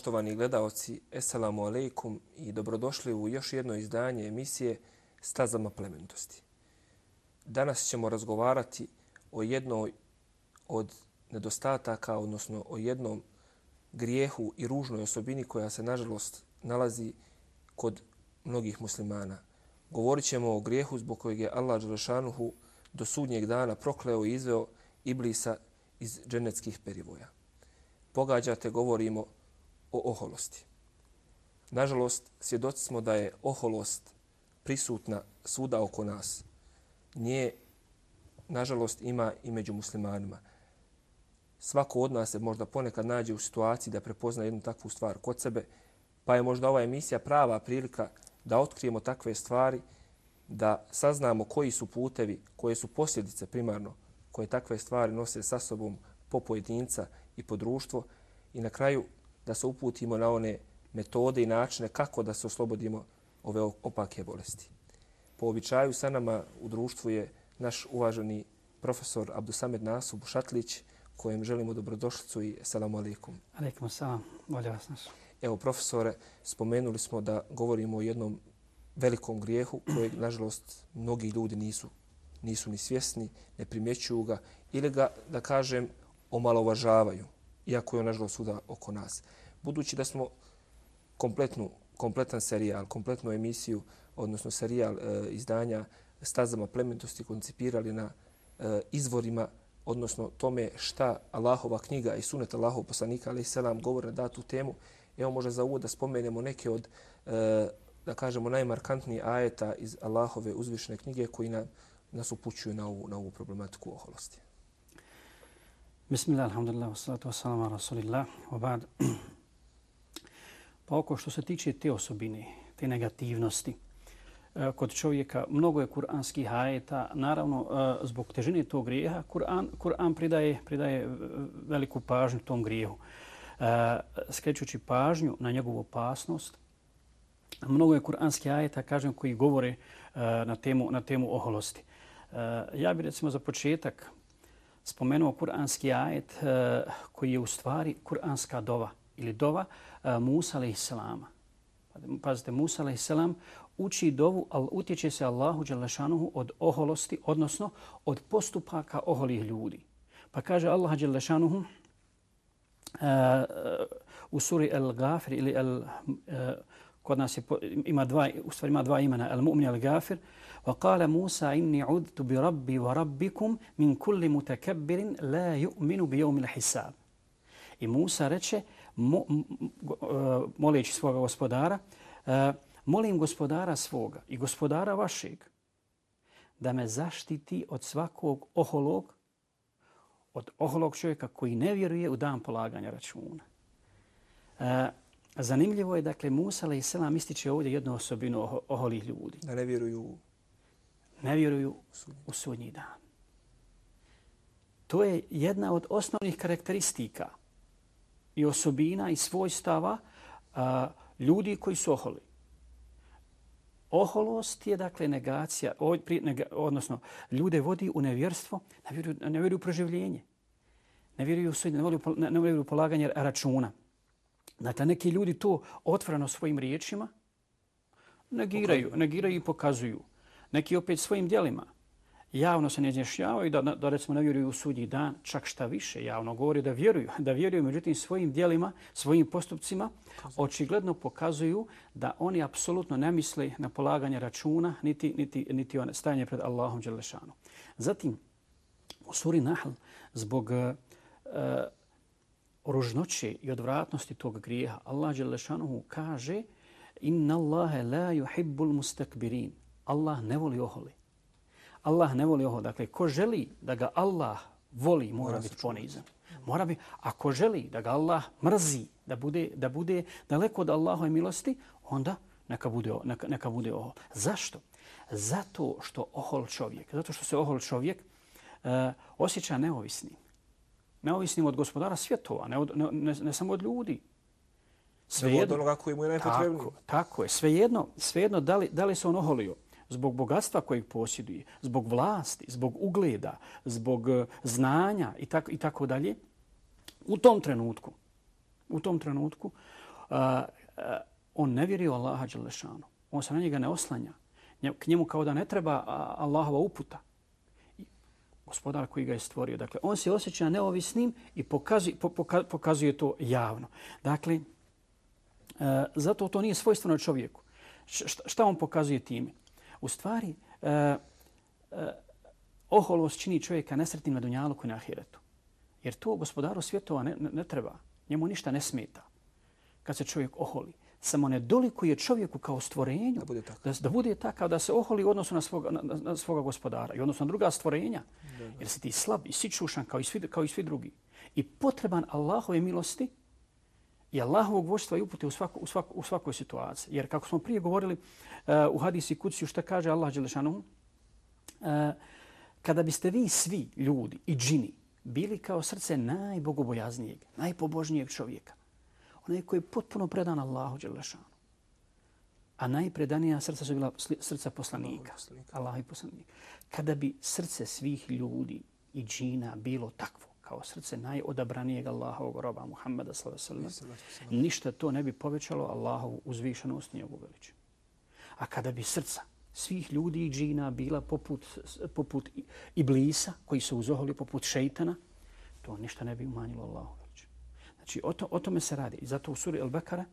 Poštovani gledaoci, Esselamu alaikum i dobrodošli u još jedno izdanje emisije Stazama plemenitosti. Danas ćemo razgovarati o jednoj od nedostataka, odnosno o jednom grijehu i ružnoj osobini koja se, nažalost, nalazi kod mnogih muslimana. Govorit ćemo o grijehu zbog kojeg je Allah Đelešanuhu do sudnjeg dana prokleo i izveo Iblisa iz dženeckih perivoja. Pogađate, govorimo o oholosti. Nažalost, svjedoci smo da je oholost prisutna svuda oko nas. Nje, nažalost, ima i među muslimanima. Svako od nas se možda ponekad nađe u situaciji da prepozna jednu takvu stvar kod sebe, pa je možda ova emisija prava prilika da otkrijemo takve stvari, da saznamo koji su putevi, koje su posljedice primarno koje takve stvari nose sa sobom po pojedinca i po društvo i na kraju da se uputimo na one metode i načine kako da se oslobodimo ove opake bolesti. Po običaju sa nama u društvu je naš uvaženi profesor Abdusamed Nasu Bušatlić, kojem želimo dobrodošlicu i salamu alaikum. Alaikum salam, volja vas naš. Evo, profesore, spomenuli smo da govorimo o jednom velikom grijehu kojeg, nažalost, mnogi ljudi nisu, nisu ni svjesni, ne primjećuju ga ili ga, da kažem, omalovažavaju, iako je on, nažalost, svuda oko nas. Budući da smo kompletnu, kompletan serijal, kompletnu emisiju, odnosno serijal e, izdanja stazama plemenitosti koncipirali na e, izvorima, odnosno tome šta Allahova knjiga i sunet Allahov poslanika, ali i selam, govore na datu temu, evo možda za uvod da spomenemo neke od, e, da kažemo, najmarkantnijih ajeta iz Allahove uzvišene knjige koji na, nas upućuju na ovu, na ovu problematiku oholosti. Bismillah, alhamdulillah, wassalatu wassalamu ala rasulillah, wa ba'd. Pa oko što se tiče te osobine, te negativnosti, e, kod čovjeka mnogo je kuranskih ajeta. Naravno, e, zbog težine tog grijeha, Kur'an, Kur'an pridaje, pridaje veliku pažnju tom grijehu. E, skrećući pažnju na njegovu opasnost, mnogo je kuranskih ajeta, kažem, koji govore na temu, na temu oholosti. Ja bih recimo za početak spomenuo kuranski ajet koji je u stvari kuranska dova ili dova Musa a.s. Pazite, Musa a.s. uči dovu, ali utječe se Allahu Đelešanuhu od oholosti, odnosno od postupaka oholih ljudi. Pa kaže Allah Đelešanuhu uh, u suri El-Gafir ili El, uh, kod nas je, ima dva, u stvari ima dva imena, El-Mu'min El-Gafir, وقال موسى إني عذت بربي وربكم من كل متكبر لا يؤمن بيوم الحساب. I Musa reče, mo, moleći svoga gospodara, molim gospodara svoga i gospodara vašeg da me zaštiti od svakog oholog, od oholog čovjeka koji ne vjeruje u dan polaganja računa. Zanimljivo je, dakle, Musa alaih selam ističe ovdje jednu osobinu oholih ljudi. Da ne vjeruju ne vjeruju u sudnji dan. To je jedna od osnovnih karakteristika i osobina i svojstava a, ljudi koji su oholi. Oholost je dakle negacija, odnosno ljude vodi u nevjerstvo, ne vjeruju, ne vjeruju u proživljenje, ne vjeruju u, sudnji, ne vjeruju, ne vjeruju polaganje računa. Dakle, neki ljudi to otvoreno svojim riječima negiraju, negiraju i pokazuju. Neki opet svojim dijelima javno se ne izjašnjavaju da, da recimo ne vjeruju u sudnji dan, čak šta više javno govori da vjeruju, da vjeruju međutim svojim dijelima, svojim postupcima očigledno pokazuju da oni apsolutno ne misle na polaganje računa niti, niti, niti one stajanje pred Allahom Đelešanu. Zatim u suri Nahl zbog uh, ružnoće i odvratnosti tog grijeha Allah Đelešanu kaže inna Allahe la yuhibbul mustakbirin Allah ne voli oholi. Allah ne voli oholi. Dakle, ko želi da ga Allah voli, mora, mora biti ponizan. Mora bi, ako želi da ga Allah mrzi, da bude, da bude daleko od Allahove milosti, onda neka bude, neka, neka bude ohol. Zašto? Zato što ohol čovjek, zato što se ohol čovjek uh, osjeća neovisnim. Neovisnim od gospodara svjetova, ne, od, ne, ne, ne samo od ljudi. Svejedno, od onoga koji mu je najpotrebniji. Tako, tako je. Svejedno, svejedno da, li, da li se on oholio zbog bogatstva kojeg posjeduje, zbog vlasti, zbog ugleda, zbog eh, znanja i tako, i tako dalje, u tom trenutku, u tom trenutku, eh, eh, on ne vjeruje u Allaha Đelešanu. On se na njega ne oslanja. K njemu kao da ne treba Allahova uputa. Gospodar koji ga je stvorio. Dakle, on se osjeća neovisnim i pokazuje, pokazuje to javno. Dakle, zato to nije svojstveno čovjeku. Šta on pokazuje time? U stvari, oholost čini čovjeka nesretnim na dunjalu koji na ahiretu. Jer to gospodaru svjetova ne, ne, ne treba. Njemu ništa ne smeta kad se čovjek oholi. Samo ne dolikuje čovjeku kao stvorenju da bude, takav. da, da bude takav da se oholi u odnosu na svoga, na, na svoga gospodara i odnosno na druga stvorenja. Da, da. Jer si ti slab i sičušan kao i svi, kao i svi drugi. I potreban Allahove milosti i Allahovog vođstva i upute u, svako, u, svako, u svakoj situaciji. Jer kako smo prije govorili uh, u hadisi kuciju šta kaže Allah Đelešanu, uh, kada biste vi svi ljudi i džini bili kao srce najbogobojaznijeg, najpobožnijeg čovjeka, onaj koji je potpuno predan Allahu Đelešanu, a najpredanija srca su bila srca poslanika, Allah i poslanika. Kada bi srce svih ljudi i džina bilo takvo, kao srce najodabranijeg Allahovog roba Muhammeda sallallahu ništa to ne bi povećalo Allahovu uzvišenost njegovu veličinu. A kada bi srca svih ljudi i džina bila poput, poput iblisa koji su uzoholi poput šeitana, to ništa ne bi umanjilo Allahu. Znači, o, to, o tome se radi. I zato u suri Al-Bakara,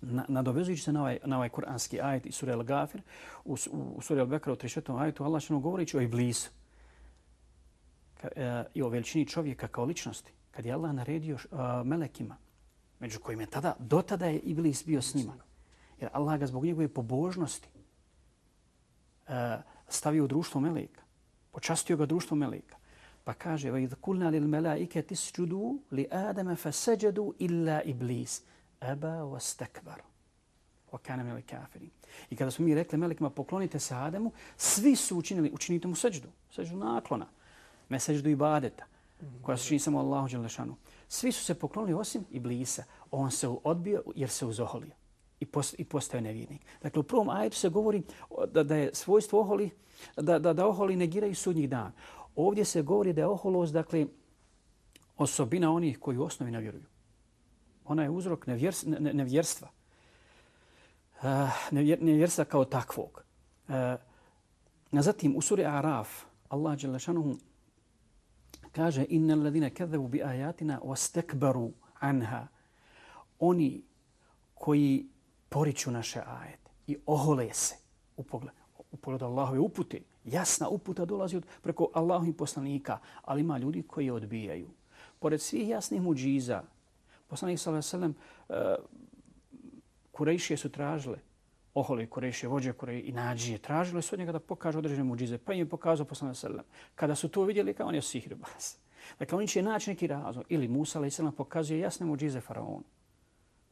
na, nadovezujući se na ovaj, na ovaj kuranski ajet i suri Al-Gafir, u, u suri Al-Bakara u 34. ajetu, Allah što govorići o iblisu e, i o veličini čovjeka kao ličnosti. Kad je Allah naredio uh, melekima, među kojim je tada, do tada je iblis bio s njima. Jer Allah ga zbog njegove pobožnosti stavio u društvo meleka. Počastio ga društvo meleka. Pa kaže, وَإِذْ قُلْنَا لِلْمَلَائِكَ تِسْجُدُوا لِآدَمَ فَسَجَدُوا إِلَّا إِبْلِيسِ أَبَا وَاسْتَكْبَرُ وَكَانَ مِنَ الْكَافِرِينَ I kada smo mi rekli melekima poklonite se Ademu, svi su učinili, učinite mu seđdu, seđdu naklona, me seđdu ibadeta, koja se čini samo Allahu Đelešanu. Svi su se poklonili osim Iblisa. On se odbio jer se uzoholio i, post, i postaje nevjernik. Dakle, u prvom ajetu se govori da, da je svojstvo oholi, da, da, da oholi negiraju sudnjih dan. Ovdje se govori da je oholost, dakle, osobina onih koji u osnovi ne vjeruju. Ona je uzrok nevjers, ne, nevjerstva. Uh, nevjer, nevjerstva kao takvog. Uh, zatim, u suri Araf, Allah Đelešanuhu kaže inna alladhina kadhabu bi ayatina wastakbaru anha oni koji poriču naše ajete i ohole se u pogledu, u pogledu Allahove upute. Jasna uputa dolazi od preko Allahovih poslanika, ali ima ljudi koji je odbijaju. Pored svih jasnih muđiza, poslanik s.a.v. Uh, eh, Kurejšije su tražile, ohole Kurejšije, vođe Kureje i nađije, Tražilo su od njega da pokaže određene muđize, pa im je pokazao poslana s.a.v. Kada su to vidjeli, kao on je sihirbas. Dakle, oni će naći neki razlog. Ili Musa a.s. pokazuje jasne muđize faraonu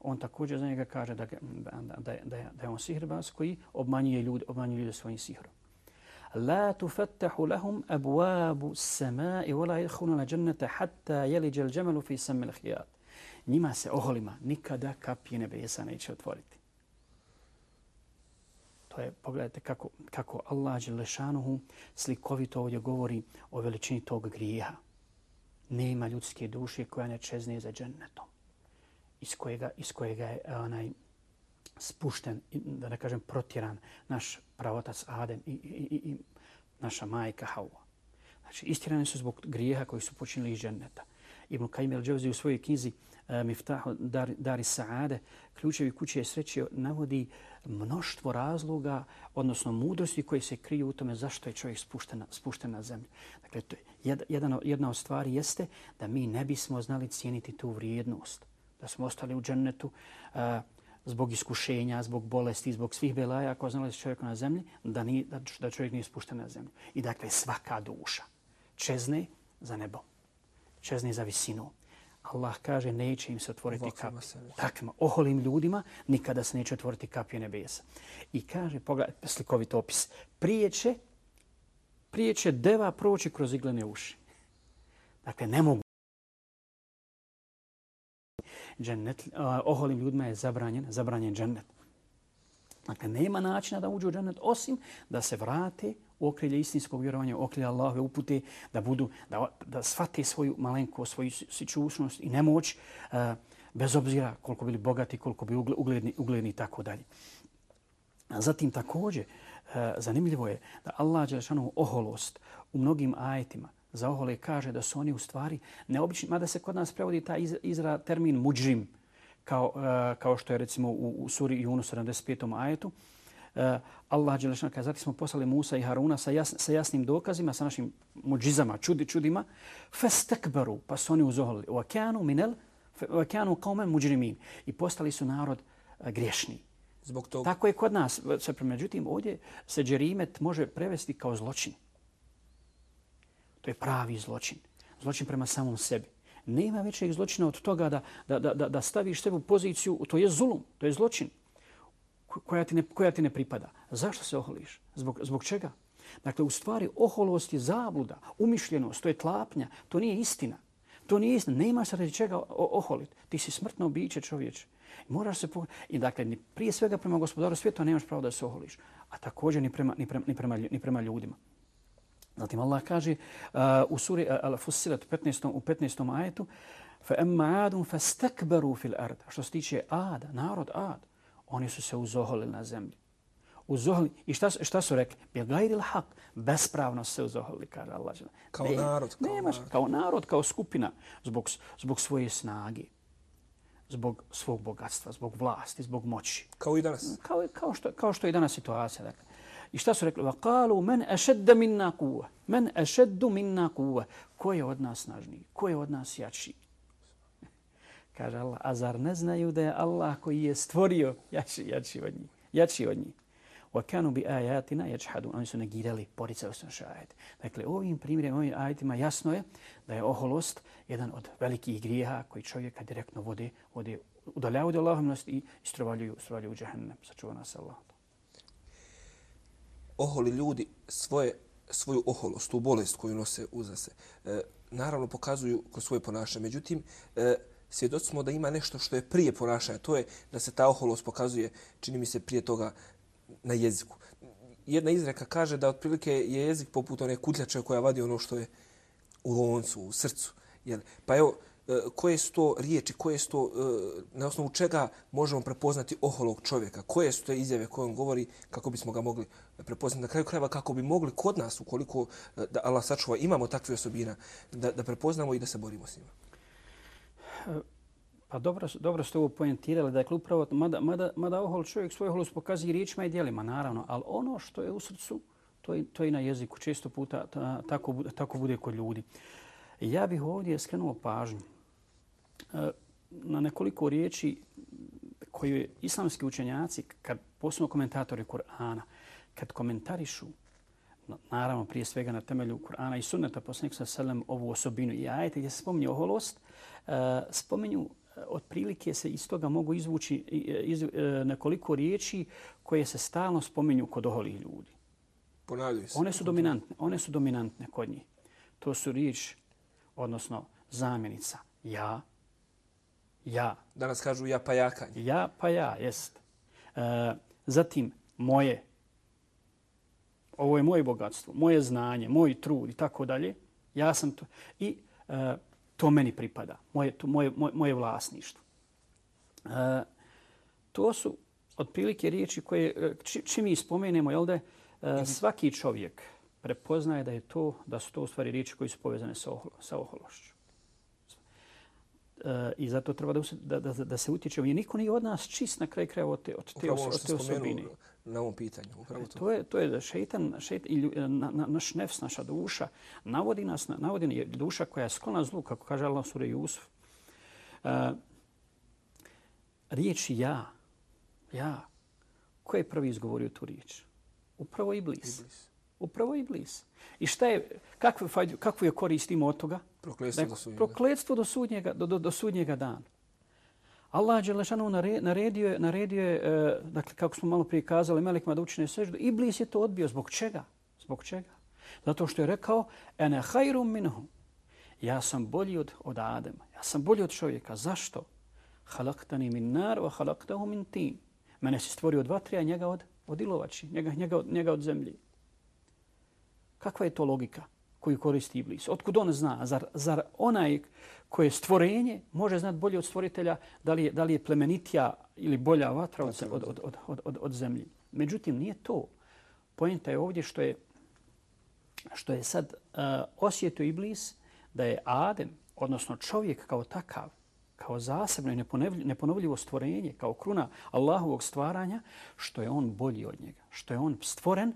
on također za njega kaže da, da, da, da, da, da je on sihrbaz koji obmanjuje ljude, obmanjuje ljude svojim sihrom. La تفتح lahum أبواب السماء ولا يدخلون الجنة حتى jannata hatta في سم الخياط. fi sammi khiyat. Njima se oholima nikada kapije nebesa neće otvoriti. Dakle, pogledajte kako, kako Allah Đelešanuhu slikovito ovdje govori o veličini tog grijeha. Nema ljudske duše koja ne čezne za džennetom iz kojega, iz kojega je e, onaj spušten, da ne kažem protjeran, naš pravotac Adem i, i, i, i naša majka Hawa. Znači, istirani su zbog grijeha koji su počinili iz dženneta. Ibn Kajim el-Džavzi u svojoj knjizi uh, Eh, Miftahu Dar, Dari Saade, ključevi kuće sreće, navodi mnoštvo razloga, odnosno mudrosti koje se kriju u tome zašto je čovjek spušten, spušten na zemlju. Dakle, to je jedna, jedna od stvari jeste da mi ne bismo znali cijeniti tu vrijednost da smo ostali u džennetu a, zbog iskušenja, zbog bolesti, zbog svih belaja koja znali se čovjeku na zemlji, da, ni, da, da čovjek nije spušten na zemlju. I dakle, svaka duša čezne za nebo, čezne za visinu. Allah kaže, neće im se otvoriti kapije. Takvima, oholim ljudima, nikada se neće otvoriti kapije nebesa. I kaže, pogledaj, slikovit opis, prije će, prije će deva proći kroz iglene uši. Dakle, ne mogu džennet, uh, oholim ljudima je zabranjen, zabranjen džennet. Dakle, nema načina da uđu u džennet osim da se vrate u okrilje istinskog vjerovanja, u okrilje Allahove upute, da budu, da, da shvate svoju malenko, svoju sičušnost i nemoć, uh, bez obzira koliko bili bogati, koliko bi ugledni, ugledni i tako dalje. Zatim također, eh, zanimljivo je da Allah Đelešanu oholost u mnogim ajetima za ohole kaže da su oni u stvari neobični, mada se kod nas prevodi ta izra termin muđrim, kao, eh, kao što je recimo u, u suri Yunus 75. ajetu. Uh, Allah Đelešan kaže, zati smo poslali Musa i Haruna sa, jas, sa jasnim dokazima, sa našim muđizama, čudi, čudima. Festekbaru, pa su oni uzoholili. U okeanu minel, u okeanu kaumen muđrimin. I postali su narod uh, griješni. Zbog toga. Tako je kod nas. Sve međutim, ovdje se džerimet može prevesti kao zločin. To je pravi zločin. Zločin prema samom sebi. Nema većeg zločina od toga da, da, da, da staviš sebe u poziciju, to je zulum, to je zločin koja ti ne, koja ti ne pripada. Zašto se oholiš? Zbog, zbog čega? Dakle, u stvari, oholost je zabluda, umišljenost, to je tlapnja, to nije istina. To nije istina. Nema se radi čega oholiti. Ti si smrtno biće čovječe. Moraš se po... I dakle, ni prije svega prema gospodaru svijeta nemaš pravo da se oholiš. A također ni prema, ni prema, ni prema, ni prema ljudima. Zatim Allah kaže uh, u suri uh, Al-Fussilat 15. u 15. ajetu fa amma adun fastakbaru fil ard. Što se tiče Ada, narod Ad, oni su se uzoholili na zemlji. Uzoholili. I šta, šta su rekli? Bi gajril haq. Bespravno se uzoholili, kaže Allah. Kao ne, narod. Kao, nemaš, narod. kao narod, kao skupina. Zbog, zbog svoje snage. Zbog svog bogatstva, zbog vlasti, zbog moći. Kao i danas. Kao, kao, što, kao što je i danas situacija. Dakle. I šta su rekli? Vakalu men ešedda minna kuva. Men ešeddu minna kuva. Ko je od nas snažniji? Ko je od nas jači? Kaže Allah, a zar ne znaju da je Allah koji je stvorio jači, jači od njih? Jači od njih. Wa kanu bi ayatina yajhadun. Oni su negirali, poricali su naše ajete. Dakle, ovim primjerima, ovim ajetima jasno je da je oholost jedan od velikih grijeha koji čovjeka direktno vode, vode udaljavaju od Allahom i istrovaljuju, istrovaljuju u džahennem. Sačuva nas Allah oholi ljudi svoje, svoju oholost, tu bolest koju nose uza se, e, naravno pokazuju kroz svoje ponašanje. Međutim, e, svjedoci smo da ima nešto što je prije ponašanja. To je da se ta oholost pokazuje, čini mi se, prije toga na jeziku. Jedna izreka kaže da otprilike je jezik poput one kutljače koja vadi ono što je u loncu, u srcu. Jel? Pa evo, e, koje su to riječi, koje su to, e, na osnovu čega možemo prepoznati oholog čovjeka, koje su to izjave koje on govori kako bismo ga mogli prepoznati na kraju krajeva, kako bi mogli kod nas, ukoliko e, da Allah sačuva, imamo takve osobina, da, da prepoznamo i da se borimo s njima. Pa dobro, dobro ste ovo pojentirali, dakle upravo, mada, mada, mada ohol čovjek svoj holus pokazi riječima i dijelima, naravno, ali ono što je u srcu, to je, to je na jeziku, često puta ta, tako, tako bude kod ljudi. Ja bih ovdje skrenuo pažnju e, na nekoliko riječi koje islamski učenjaci, kad posebno komentatori Kur'ana, kad komentarišu, naravno prije svega na temelju Kur'ana i sunneta poslanik sa selem ovu osobinu i ajete gdje se spominje oholost, e, spominju e, otprilike se iz toga mogu izvući e, iz, nekoliko riječi koje se stalno spominju kod oholih ljudi. Ponavljaju se. One su dominantne, one su dominantne kod njih. To su riječ, odnosno zamjenica ja, ja. Danas kažu ja pa jakanje. Ja pa ja, jest. E, zatim, moje. Ovo je moje bogatstvo, moje znanje, moj trud i tako dalje. Ja sam to. I e, to meni pripada. Moje, to, moje, moje, moje vlasništvo. E, to su otprilike riječi koje, e, či, čim mi spomenemo, jel da e, mhm. svaki čovjek prepoznaje da je to, da su to u stvari riječi koji su povezane sa, oholo, sa ohološću. Uh, I zato treba da, da, da, da se utječe. Je niko nije od nas čist na kraj kraja od te, od te, Upravo od te osobine. Na ovom pitanju. Upravo to. to je, to je da šeitan, šeitan na, na, naš nefs, naša duša, navodi nas, navodi je duša koja je sklona zlu, kako kaže Allah sura Jusuf. Uh, riječ ja, ja, ko je prvi izgovorio tu riječ? Upravo Iblis. Iblis. Upravo Iblis. I šta je, kakvu, kakvu je korist ima od toga? Prokletstvo do sudnjega. Prokletstvo do sudnjega, do, do, do sudnjega dana. Allah Đelešanu naredio naredio, naredio je, e, dakle, kako smo malo prije kazali, Melikima da učine seždu. Iblis je to odbio. Zbog čega? Zbog čega? Zato što je rekao, ene hajrum minhum. Ja sam bolji od, od Adema. Ja sam bolji od čovjeka. Zašto? Halaktani min nar, wa halaktahu min tim. Mene si stvorio od vatre, a njega od, od ilovači. Njega, njega, njega od zemlji. Kakva je to logika? Koju koristi Iblis? Otkud on zna? Zar, zar onaj koje stvorenje može znati bolje od stvoritelja da li je, da li je plemenitija ili bolja vatra od, od, od, od, od, od zemlji? Međutim, nije to. Pojenta je ovdje što je, što je sad uh, osjetio Iblis da je Adem, odnosno čovjek kao takav, kao zasebno i neponovljivo stvorenje, kao kruna Allahovog stvaranja, što je on bolji od njega, što je on stvoren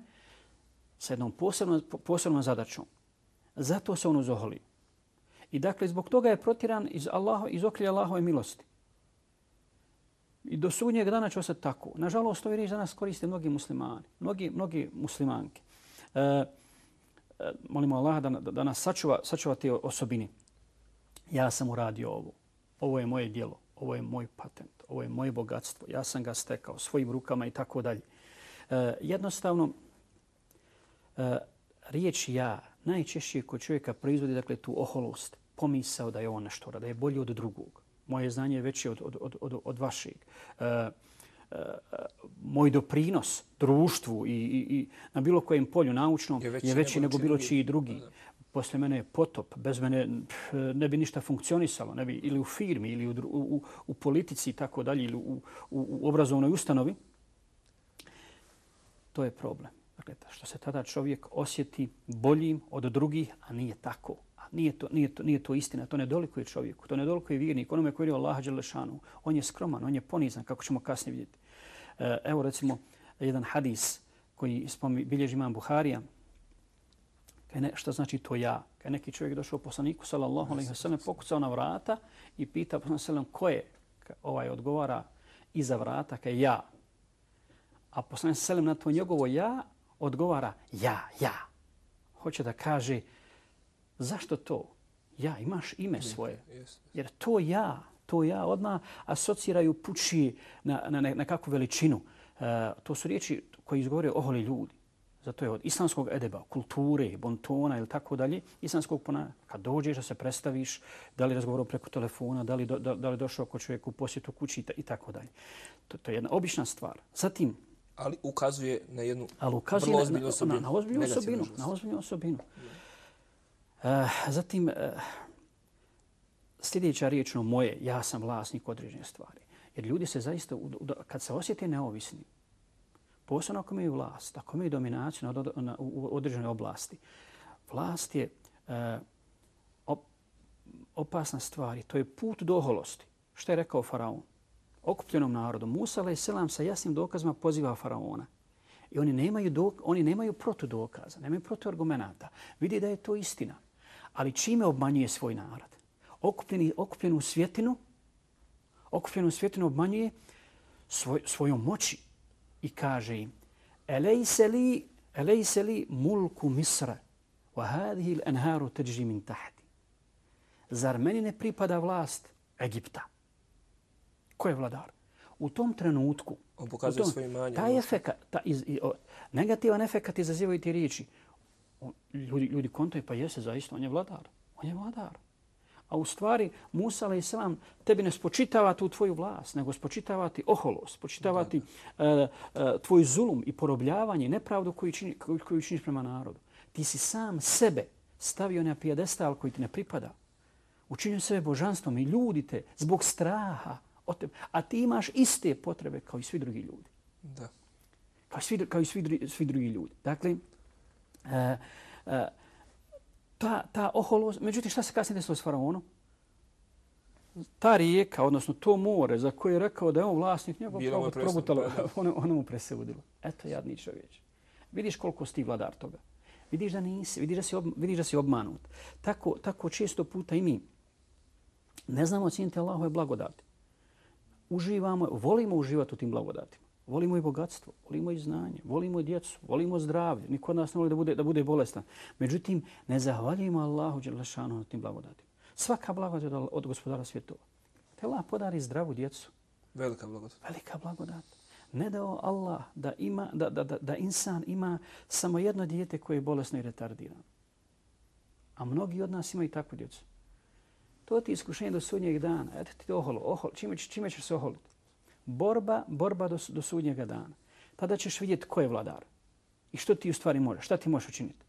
sa jednom posebnom, posebnom zadačom. Zato se on uzoholio. I dakle, zbog toga je protiran iz, Allaho, iz okrilja Allahove milosti. I do sudnjeg dana će ostati tako. Nažalost, to je riječ danas koriste mnogi muslimani, mnogi, mnogi muslimanke. E, e, molimo Allah da, da, da nas sačuva, sačuva te osobini. Ja sam uradio ovo ovo je moje dijelo, ovo je moj patent, ovo je moje bogatstvo, ja sam ga stekao svojim rukama i tako dalje. E, jednostavno, e, riječ ja najčešće kod čovjeka proizvodi dakle, tu oholost, pomisao da je on nešto, da je bolji od drugog. Moje znanje je veće od, od, od, od, od vašeg. E, e, moj doprinos društvu i, i, i na bilo kojem polju naučnom je veći, je veći nego, nego bilo čiji drugi. Da, da posle mene je potop, bez mene ne bi ništa funkcionisalo, ne bi ili u firmi ili u, u, u politici i tako dalje ili u, u, u obrazovnoj ustanovi, to je problem. Dakle, što se tada čovjek osjeti boljim od drugih, a nije tako. A nije to, nije to, nije to istina, to ne dolikuje čovjeku, to ne dolikuje vjernik, onome koji je Allaha Đelešanu. On je skroman, on je ponizan, kako ćemo kasnije vidjeti. E, evo recimo jedan hadis koji bilježi imam Buharija, Kaj ne, šta znači to ja? Kaj neki čovjek došao poslaniku, sallallahu alaihi wa sallam, pokucao na vrata i pita poslaniku, sallam, ko je? Kaj ovaj odgovara iza vrata, kaj ja. A poslaniku, sallam, na to njegovo ja odgovara ja, ja. Hoće da kaže, zašto to? Ja, imaš ime svoje. Jer to ja, to ja odmah asociraju pući na, na, na kakvu veličinu. Uh, to su riječi koje izgovore oholi ljudi. Zato je od islamskog edeba, kulture, bontona ili tako dalje, islamskog pona, kad dođeš da se predstaviš, da li razgovorom preko telefona, da li, do, da, da li došao kod čovjeku u posjetu kući i tako dalje. To, to je jedna obična stvar. Zatim, ali ukazuje na jednu ali ukazuje vrlo ozbiljnu osobinu. Na, na, na ozbiljnu osobinu. Na ozbiljnu osobinu. Uh, zatim, uh, sljedeća riječ no moje, ja sam vlasnik određene stvari. Jer ljudi se zaista, kad se osjeti neovisni, posebno ako imaju vlast, ako imaju dominaciju na, na, u određenoj oblasti, vlast je e, op, opasna stvar i to je put do oholosti. Što je rekao faraon? Okupljenom narodu. Musa a.s. selam sa jasnim dokazima poziva faraona. I oni nemaju, dok, oni nemaju protu dokaza, nemaju protu argumenta. Vidi da je to istina. Ali čime obmanjuje svoj narod? Okupljeni, okupljenu svjetinu, okupljenu svjetinu obmanjuje svoj, svojom moći, i kaže im Elejse li, elejse li mulku Misra wa hadhihi al-anharu tajri min tahti. Zar meni ne pripada vlast Egipta? Ko je vladar? U tom trenutku on pokazuje svoje imanje. Taj efekat, ta iz, i, o, negativan efekat izazivaju ti riječi. On, ljudi, ljudi kontaju, pa jese zaista, on je vladar. On je vladar. A u stvari Musa alaih salam tebi ne spočitava tu tvoju vlast, nego spočitava ti oholost, spočitava ti uh, uh, tvoj zulum i porobljavanje, nepravdu koju, čini, koju, koju činiš prema narodu. Ti si sam sebe stavio na pijedestal koji ti ne pripada. Učinio sebe božanstvom i ljudi te zbog straha. Od tebe. A ti imaš iste potrebe kao i svi drugi ljudi. Da. Kao i svi, kao i svi, svi drugi ljudi. Dakle, uh, uh, ta, ta oholost. Međutim, šta se kasnije desilo s faraonom? Ta rijeka, odnosno to more za koje je rekao da je on vlasnik, njegov probut, ono, ono mu presudilo. Eto, jadni čovječ. Vidiš koliko si ti vladar toga. Vidiš da nisi, vidiš da si, ob, vidiš da si obmanut. Tako, tako često puta i mi ne znamo cijeniti Allahove blagodati. Uživamo, volimo uživati u tim blagodatima. Volimo i bogatstvo, volimo i znanje, volimo i djecu, volimo zdravlje. Niko od nas ne voli da bude, da bude bolestan. Međutim, ne zahvaljujemo Allahu Đelešanu na tim blagodatima. Svaka blagodat od, od gospodara svjetova. Te Allah podari zdravu djecu. Velika blagodat. Velika blagodat. Ne dao Allah da, ima, da, da, da, da insan ima samo jedno dijete koje je bolesno i retardirano. A mnogi od nas imaju takvu djecu. To ti iskušenje do sudnjeg dana. Eto ti to oholo. oholo. Čime, čime ćeš se oholiti? borba, borba do, do sudnjega dana. Tada ćeš vidjeti ko je vladar i što ti u stvari možeš, šta ti možeš učiniti.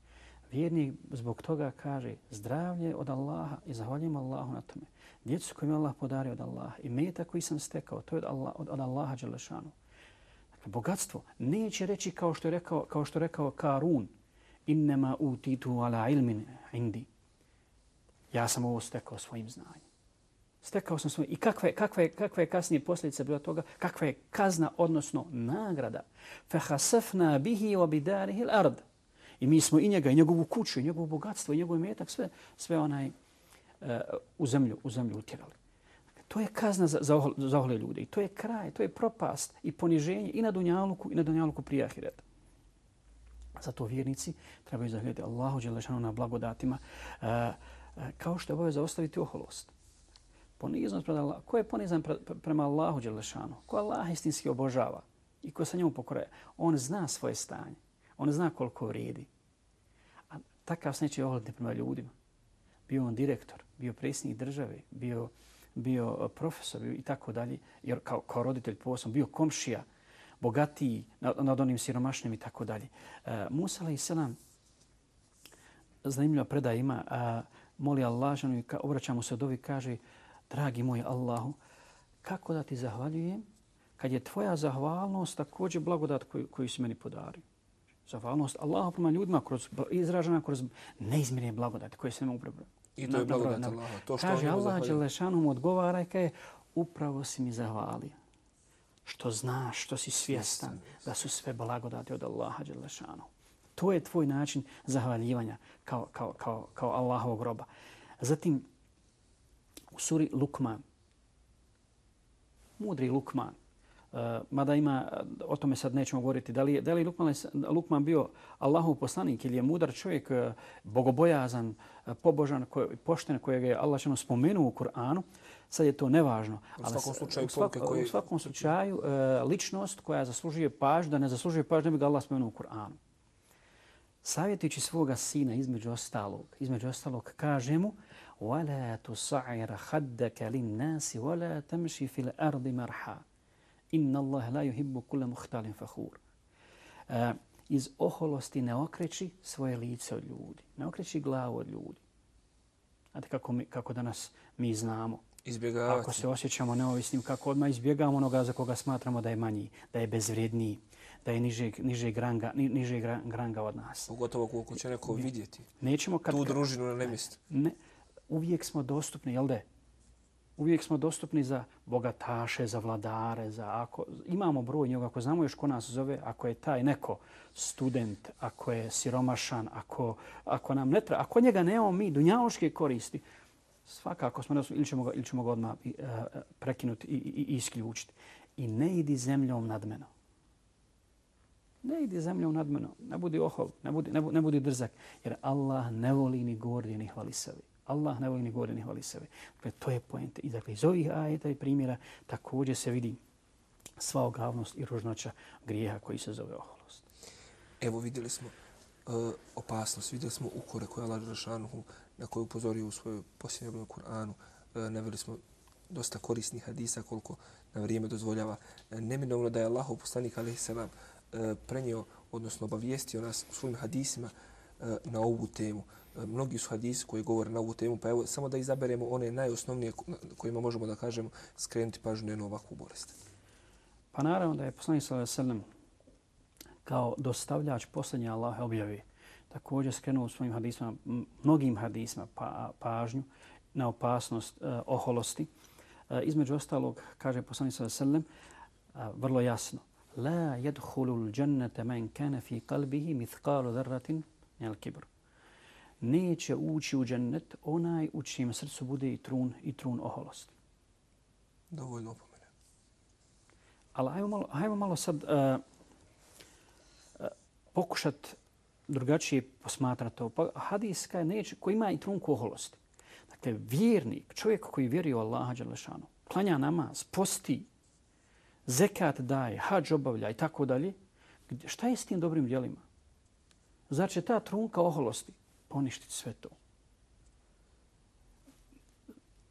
Vjernik zbog toga kaže zdravlje od Allaha i zahvaljujem Allahu na tome. Djecu koju mi Allah podario od Allaha i meta koji sam stekao, to je od, Allah, od, od Allaha Đelešanu. Dakle, bogatstvo neće reći kao što je rekao, kao što je rekao Karun, innema utitu ala ilmin indi. Ja sam ovo stekao svojim znanjem. Stekao sam svoj... I kakve, kakve, kakve je kasnije posljedice bila toga? Kakva je kazna, odnosno nagrada? Fehasafna bihi wa bidarihi ard. I mi smo i njega, i njegovu kuću, i njegovu bogatstvo, i njegov metak, sve, sve onaj uh, u zemlju, u zemlju utjerali. To je kazna za, za, za ohle ljude. I to je kraj, to je propast i poniženje i na Dunjaluku, i na Dunjaluku prije Ahireta. Zato vjernici trebaju zahljeti Allahu Đelešanu na blagodatima uh, E, kao što je obaveza ostaviti oholost poniznost prema Allahu. Ko je ponizan prema Allahu Đelešanu? Ko Allah istinski obožava i ko sa njemu pokoraje? On zna svoje stanje. On zna koliko vrijedi. A takav se neće oholiti prema ljudima. Bio on direktor, bio predsjednik države, bio, bio e, profesor bio i tako dalje, jer kao, kao roditelj posom, bio komšija, bogatiji nad, nad onim siromašnim i tako dalje. E, Musa alaih selam, zanimljiva predaja ima, a, moli Allah, i obraćamo se od ovih, kaže, dragi moj Allahu, kako da ti zahvaljujem kad je tvoja zahvalnost također blagodat koju, koju si meni podario. Zahvalnost Allahu prema ljudima kroz, izražena kroz neizmjerne blagodati koje se ne mogu prebrati. I to je blagodat Allaha. To što Kaže Allah Đelešanu mu odgovara i kaže upravo si mi zahvalio. Što znaš, što si svjestan da su sve blagodati od Allaha Đelešanu. To je tvoj način zahvaljivanja kao, kao, kao, kao Allahovog roba. Zatim, u suri Lukman. Mudri Lukman. Uh, mada ima, o tome sad nećemo govoriti, da li je, da li je Lukman, Lukman bio Allahov poslanik ili je mudar čovjek, uh, bogobojazan, uh, pobožan, koj, pošten kojeg je Allah šano spomenuo u Kur'anu, sad je to nevažno. U svakom slučaju, u, svak, koji... u svakom slučaju uh, ličnost koja zaslužuje paž, da ne zaslužuje paž, ne bi ga Allah spomenuo u Kur'anu Savjetujući svoga sina između ostalog, između ostalog kaže mu, ولا تصعر خدك للناس ولا تمشي في الأرض مرحا إن الله لا يحب كل مختال فخور iz oholosti ne okreći svoje lice od ljudi. Ne okreći glavu od ljudi. Znate kako, mi, kako danas mi znamo. Izbjegavati. Ako se osjećamo neovisnim, kako odmah izbjegamo onoga za koga smatramo da je manji, da je bezvredniji, da je niže, niže, granga, niže granga od nas. Pogotovo koliko će neko vidjeti. Nećemo kad, tu družinu na nemjestu. Ne, uvijek smo dostupni, jel de? Uvijek smo dostupni za bogataše, za vladare, za ako imamo broj njega, ako znamo još ko nas zove, ako je taj neko student, ako je siromašan, ako, ako nam ne treba, ako njega nemamo mi dunjaloške koristi, svakako smo ili ćemo ga, ili ćemo ga odmah uh, prekinuti i, i, i isključiti. I ne idi zemljom nad menom. Ne ide zemljom nad mnom, Ne budi ohol, ne budi, ne budi, ne budi drzak. Jer Allah ne voli ni gordi ni hvalisavi. Allah ne voli ni gordi, ni hvalisavi. Dakle, to je pojente. I dakle, iz ovih ajeta i primjera također se vidi sva ogavnost i ružnoća grijeha koji se zove oholost. Evo vidjeli smo uh, opasnost, vidjeli smo ukore koje Allah Žešanuhu na koju upozorio u svojoj posljednjoj Kur'anu. Uh, naveli smo dosta korisnih hadisa koliko na vrijeme dozvoljava. E, neminovno da je Allah poslanik alaihi salam uh, E, prenio, odnosno obavijestio nas u svojim hadisima e, na ovu temu. E, mnogi su hadisi koji govore na ovu temu, pa evo samo da izaberemo one najosnovnije kojima možemo da kažemo skrenuti pažnju na jednu ovakvu bolest. Pa naravno da je poslanik sallallahu alejhi ve sellem kao dostavljač posljednje Allahe objavi također skrenuo svojim hadisima, mnogim hadisima pa, pažnju na opasnost e, oholosti. E, između ostalog, kaže poslanik sallallahu alejhi ve sellem vrlo jasno, la yadkhulul jannata man kana fi qalbihi mithqalu dharratin min al-kibr neće ući u džennet onaj u čijem srcu bude i trun i trun oholosti. Dovoljno opomene. Ali hajmo malo, hajmo malo sad uh, uh, pokušat drugačije posmatrati to. Pa hadis kaj neće, koji ima i trun oholosti. Dakle, vjernik, čovjek koji vjeruje u Allaha Đalešanu, klanja namaz, posti, zekat daje, hađ obavlja i tako dalje, šta je s tim dobrim djelima? Znači, ta trunka oholosti poništiti sve to.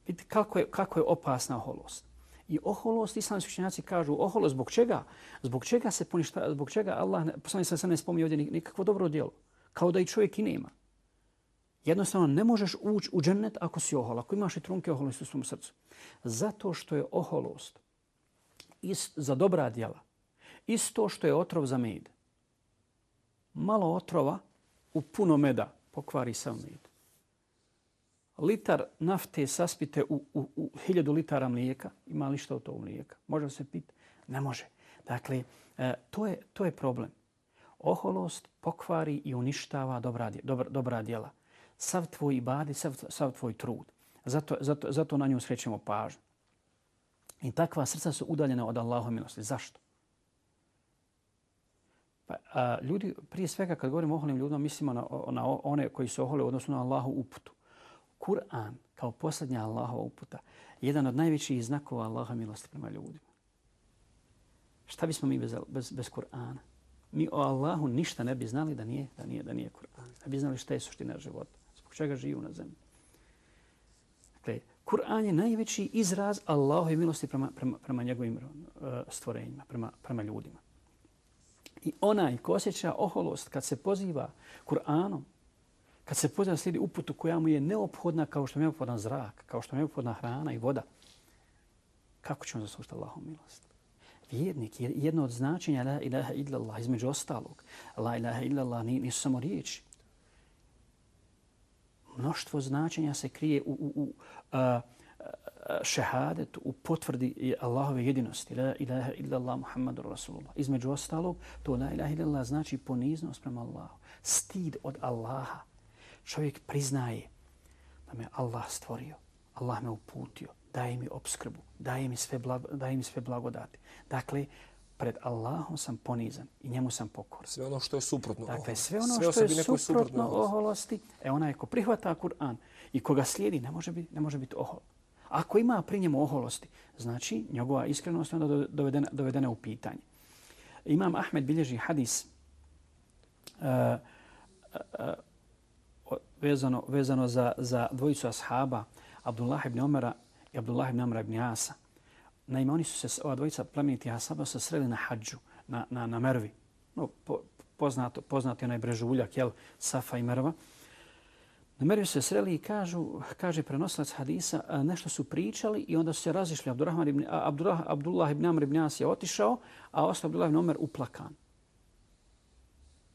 Vidite kako je, kako je opasna oholost. I oholost, islamski učenjaci kažu, oholost zbog čega? Zbog čega se poništa, zbog čega Allah, poslani sam se ne spominje ovdje nikakvo dobro djelo. Kao da i čovjek i nema. Jednostavno ne možeš ući u džennet ako si ohol, ako imaš i trunke oholosti u svom srcu. Zato što je oholost ist, za dobra djela isto što je otrov za med. Malo otrova u puno meda pokvari sam med. Litar nafte saspite u, u, u hiljadu litara mlijeka, ima li što od tog mlijeka? Može se piti? Ne može. Dakle, e, to, je, to je problem. Oholost pokvari i uništava dobra, dobra, dobra djela sav tvoj ibadi, sav, sav tvoj trud. Zato, zato, zato na nju srećemo pažnju. I takva srca su udaljena od Allaha milosti. Zašto? Pa, a, ljudi, prije svega kad govorimo o oholim ljudima, mislimo na, na one koji su ohole odnosno na Allahu uputu. Kur'an kao posljednja Allahova uputa jedan od najvećih znakova Allaha milosti prema ljudima. Šta bismo mi bez, bez, bez Kur'ana? Mi o Allahu ništa ne bi znali da nije, da nije, da nije Kur'an. Ne bi znali šta je suština života zbog čega živu na zemlji. Kur'an je najveći izraz Allahove milosti prema, prema, prema njegovim eh, stvorenjima, prema, prema ljudima. I onaj ko osjeća oholost kad se poziva Kur'anom, kad se poziva slijedi uputu koja mu je neophodna kao što je neophodan zrak, kao što je neophodna hrana i voda, kako će on Allahovu milost? Vjernik je jedno od značenja la ilaha illallah, između ostalog. La ilaha illallah nisu samo riječi mnoštvo značenja se krije u, u, u a, šehadetu, u potvrdi Allahove jedinosti. La ilaha illallah Muhammadur Rasulullah. Između ostalog, to la ilaha illallah znači poniznost prema Allahu. Stid od Allaha. Čovjek priznaje da me Allah stvorio. Allah me uputio. Daje mi obskrbu. Daje mi sve, blago, daje mi sve blagodati. Dakle, pred Allahom sam ponizan i njemu sam pokoran. Sve ono što je suprotno Dakle, sve ono sve što je suprotno oholosti, e onaj ko prihvata Kur'an i koga slijedi, ne može biti, ne može biti ohol. Ako ima pri njemu oholosti, znači njegova iskrenost je onda dovedena, dovedena u pitanje. Imam Ahmed bilježi hadis uh, uh, uh, vezano, vezano za, za dvojicu ashaba, Abdullah ibn Omara i Abdullah ibn Amra ibn Asa. Naime, oni su se, ova dvojica plemeniti Asaba se sreli na hađu, na, na, na Mervi. No, po, poznato, poznati onaj brežuljak, jel, Safa i Merva. Na Mervi se sreli i kažu, kaže prenosilac hadisa, e, nešto su pričali i onda su se razišli. Abdurrahman ibn, Abdullah, Abdullah ibn Amr ibn As je otišao, a ostao Abdullah ibn Omer uplakan.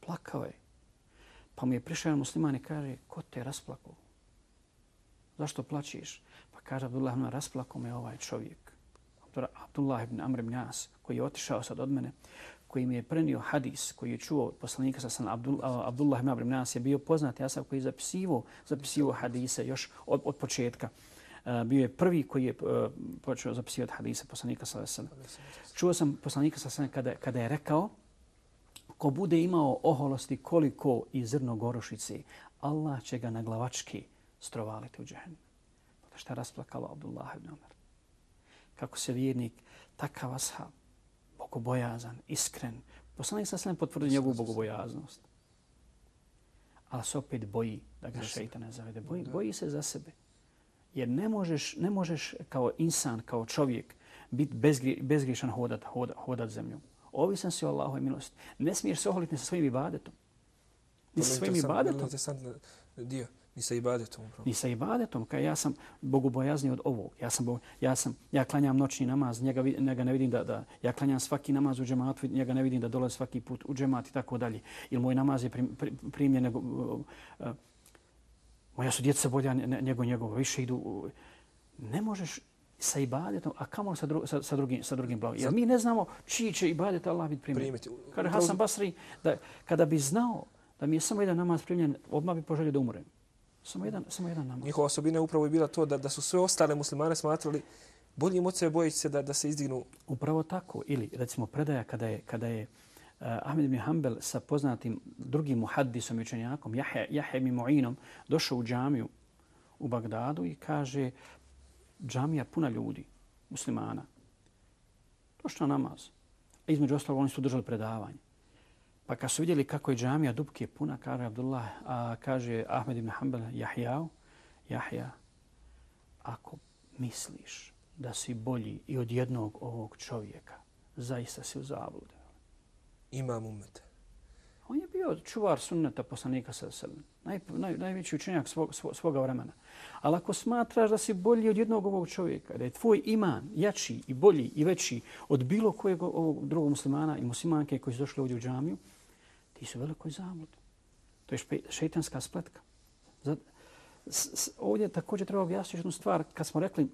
Plakao je. Pa mu je prišao musliman i kaže, ko te rasplakao? Zašto plaćiš? Pa kaže Abdullah ibn rasplakao me ovaj čovjek. Abdullah ibn Amr ibn As, koji je otišao sad od mene, koji mi je prenio hadis, koji je čuo od poslanika sa sanem, Abdullah ibn Amr ibn As je bio poznat, ja sam koji je zapisivo, zapisivo hadise još od, od početka. Uh, bio je prvi koji je uh, počeo zapisivati hadise poslanika sa sanem. Čuo sam poslanika sa sanem kada, kada je rekao, ko bude imao oholosti koliko i zrno gorošice, Allah će ga na glavački strovaliti u džehennu. Pa šta je rasplakalo Abdullah ibn Amr? Kako se vjernik, takav ashab, bogobojazan, iskren. Poslanik sa sve potvrdi njegovu bogobojaznost. Ali se opet boji da ga šeitan ne zavede. Boji, boji se za sebe. Jer ne možeš, ne možeš kao insan, kao čovjek, biti bezgri, bezgrišan hodat, hodat, hodat zemljom. Ovisan si o Allahove milosti. Ne smiješ se oholiti sa svojim ibadetom. Ni sa svojim ibadetom. dio. Ni sa ibadetom. Upravo. Ni sa ibadetom. Kaj ja sam bogobojazni od ovog. Ja sam, ja sam, ja klanjam noćni namaz, njega, njega ne vidim da, da, ja klanjam svaki namaz u džematu, njega ne vidim da dolazi svaki put u džemat i tako dalje. Ili moj namaz je prim, primljen nego, uh, uh, moja su djeca bolja nego njegov, više idu. Uh, ne možeš sa ibadetom, a kamo sa, dru, sa, sa drugim, sa drugim blagom. Jer mi ne znamo čiji će ibadet Allah biti primljen. Primiti. Kada Hasan Basri, da, kada bi znao da mi je samo jedan namaz primljen, odmah bi poželio da umrem. Samo jedan, samo jedan namaz. Njihova osobina upravo je bila to da, da su sve ostale muslimane smatrali boljim od sebe bojeći se da, da se izdignu. Upravo tako. Ili recimo predaja kada je, kada je uh, Ahmed ibn Hanbel sa poznatim drugim muhaddisom i učenjakom, Jahem i Mu'inom, došao u džamiju u Bagdadu i kaže džamija puna ljudi, muslimana. Došao namaz. A između ostalog oni su držali predavanje. Pa kad su vidjeli kako je džamija dubke puna, kaže Abdullah, a kaže Ahmed ibn Hanbal, Jahjao, Jahja, ako misliš da si bolji i od jednog ovog čovjeka, zaista si u zablude. Imam umete. On je bio čuvar sunneta poslanika sa selem. Naj, naj, najveći učenjak svog, svog, svoga vremena. Ali ako smatraš da si bolji od jednog ovog čovjeka, da je tvoj iman jači i bolji i veći od bilo kojeg ovog drugog muslimana i muslimanke koji su došli ovdje u džamiju, ti su velikoj zamlud. To je šeitanska spletka. Ovdje također treba objasniti jednu stvar. Kad smo rekli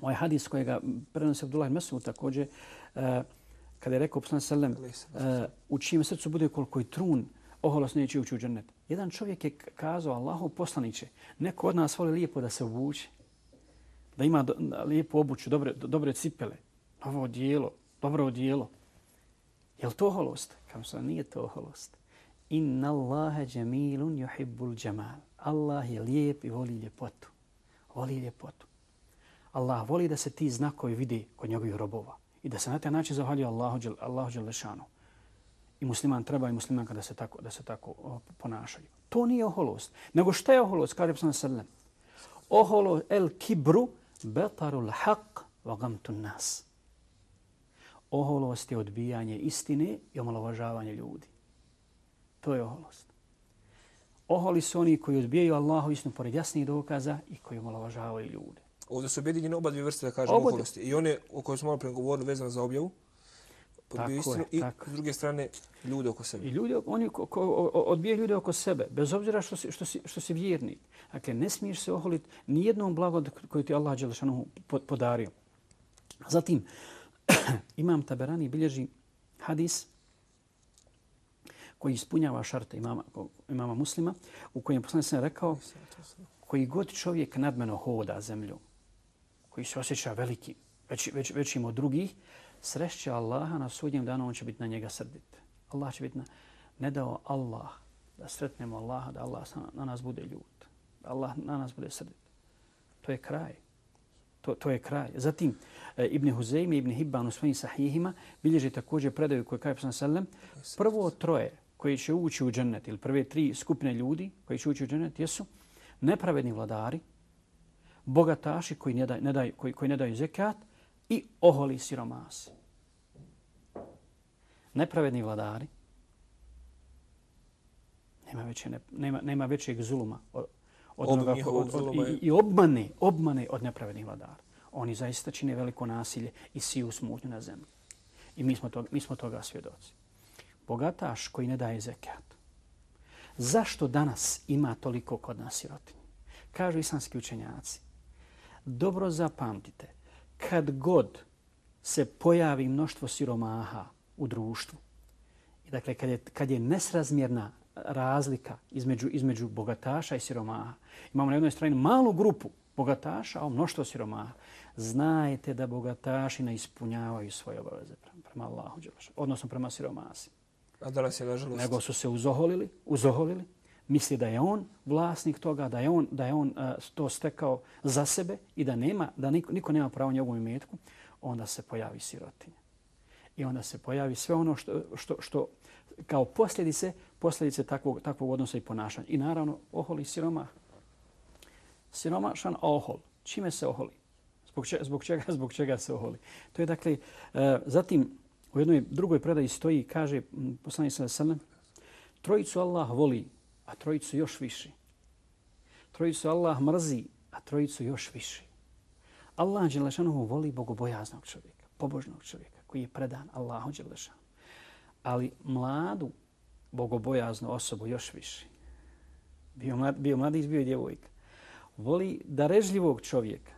ovaj hadis kojega prenosi Abdullah Mesud također, uh, kada je rekao Poslana Selem, uh, u čijem srcu bude koliko je trun, oholos neće ući u džennet. Jedan čovjek je kazao, Allahu poslaniće, neko od nas voli lijepo da se obuče, da ima do, lijepu obuću, dobre, dobre cipele, novo odijelo, dobro odijelo. Je li to oholost? Kao što nije to oholost. Inna Allahe džemilun juhibbul džemal. Allah je lijep i voli ljepotu. Voli ljepotu. Allah voli da se ti znakovi vidi kod njegovih robova i da se na taj način zahvaljuje Allahu, Allahu Đelešanu. I musliman treba i muslimanka da se tako, da se tako ponašaju. To nije oholost. Nego šta je oholost? Kaže Psalm sallam. Oholo el kibru betarul haq wa gamtun nas. Oholost je odbijanje istine i omalovažavanje ljudi. To je oholost. Oholi su oni koji odbijaju Allahu istinu pored jasnih dokaza i koji omalovažavaju ljude. Ovdje su objedinjene oba dvije vrste, da kažemo, Obod... oholosti. I one o kojoj smo malo prije govorili vezano za objavu, odbijaju istinu, i tako. s druge strane ljude oko sebe. I ljudi, oni ko, ko, odbijaju ljude oko sebe, bez obzira što si, što si, što si vjernik. Dakle, ne smiješ se oholiti ni jednom blago koju ti Allah Đelešanu podario. Zatim, imam Taberani bilježi hadis koji ispunjava šarte imama, imama muslima, u kojem je poslanik sam rekao, koji god čovjek nadmeno hoda zemlju, koji se osjeća veliki, već, već, većim od drugih, srešće Allaha na sudnjem danu, on će biti na njega srdit. Allah će biti na... Ne dao Allah da sretnemo Allaha, da Allah na nas bude ljud. Da Allah na nas bude srdit. To je kraj. To, to je kraj. Zatim, e, Ibn Huzeymi i Ibn Hibban u svojim sahihima bilježi također predaju koje kaže Pesan Salem. Prvo troje koji će ući u džennet, ili prve tri skupine ljudi koji će ući u džennet, jesu nepravedni vladari, bogataši koji ne daju, ne daj, koji, koji ne daju zekat i oholi siromasi. Nepravedni vladari, nema, veće, nema, nema većeg zuluma od, od, onoga, od, od, i, i obmane, obmane od nepravednih vladara. Oni zaista čine veliko nasilje i siju smutnju na zemlji. I mi smo, to, mi smo toga svjedoci bogataš koji ne daje zekat. Zašto danas ima toliko kod nas sirotinje? Kažu islamski učenjaci. Dobro zapamtite, kad god se pojavi mnoštvo siromaha u društvu, dakle kad je, kad je nesrazmjerna razlika između, između bogataša i siromaha, imamo na jednoj strani malu grupu bogataša, a mnoštvo siromaha, znajte da bogataši ne ispunjavaju svoje obaveze prema Allahu, odnosno prema siromasima. A danas je nažalost. Nego su se uzoholili, uzoholili, misli da je on vlasnik toga, da je on, da je on uh, to stekao za sebe i da nema, da niko, niko nema pravo njegovu imetku, onda se pojavi sirotinja. I onda se pojavi sve ono što, što, što kao posljedice, posljedice takvog, takvog odnosa i ponašanja. I naravno, oholi siroma. Siromašan ohol. Čime se oholi? Zbog čega, zbog čega, zbog čega se oholi? To je dakle, e, zatim, U jednoj drugoj predaji stoji i kaže poslani sa sallam, trojicu Allah voli, a trojicu još više. Trojicu Allah mrzi, a trojicu još više. Allah Đelešanohu voli bogobojaznog čovjeka, pobožnog čovjeka koji je predan Allahu Đelešanu. Ali mladu bogobojaznu osobu još više. Bio, mlad, bio mladić, bio i djevojka. Voli darežljivog čovjeka,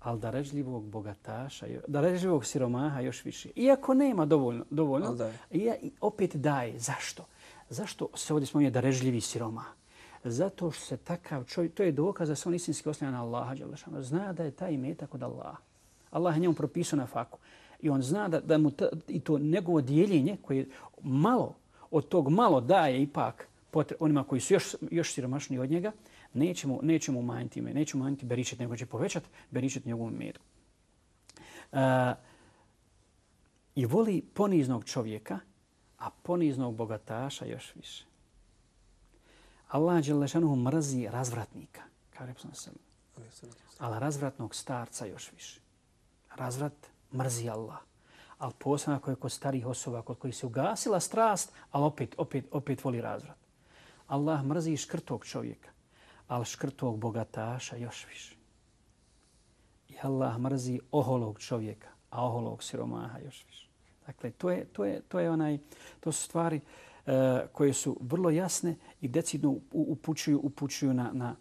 ali da režljivog bogataša, da režljivog siromaha još više. Iako nema dovoljno, dovoljno i opet daje. Zašto? Zašto se ovdje spominje da režljivi siromah? Zato što se takav čovjek, to je dokaz da se on istinski oslanja na Allaha. Zna da je taj imetak kod Allaha. Allah je njemu propisao na faku. I on zna da, da mu ta, i to njegovo dijeljenje koje malo, od tog malo daje ipak potre, onima koji su još, još siromašni od njega, nećemo, nećemo umanjiti ime, nećemo umanjiti beričet, nego će povećati beričet njegovom metku. Uh, I voli poniznog čovjeka, a poniznog bogataša još više. Allah Đelešanuhu mrzi razvratnika, kaže sam sam. Ali razvratnog starca još više. Razvrat mrzi Allah. ali posebno ako je kod starih osoba, kod koji se ugasila strast, ali opet, opet, opet voli razvrat. Allah mrzi škrtog čovjeka, ali škrtog bogataša još više. I Allah mrzi oholog čovjeka, a oholog siromaha još više. Dakle, to je, to je, to je onaj, to su stvari uh, koje su vrlo jasne i decidno upućuju, upućuju na, na,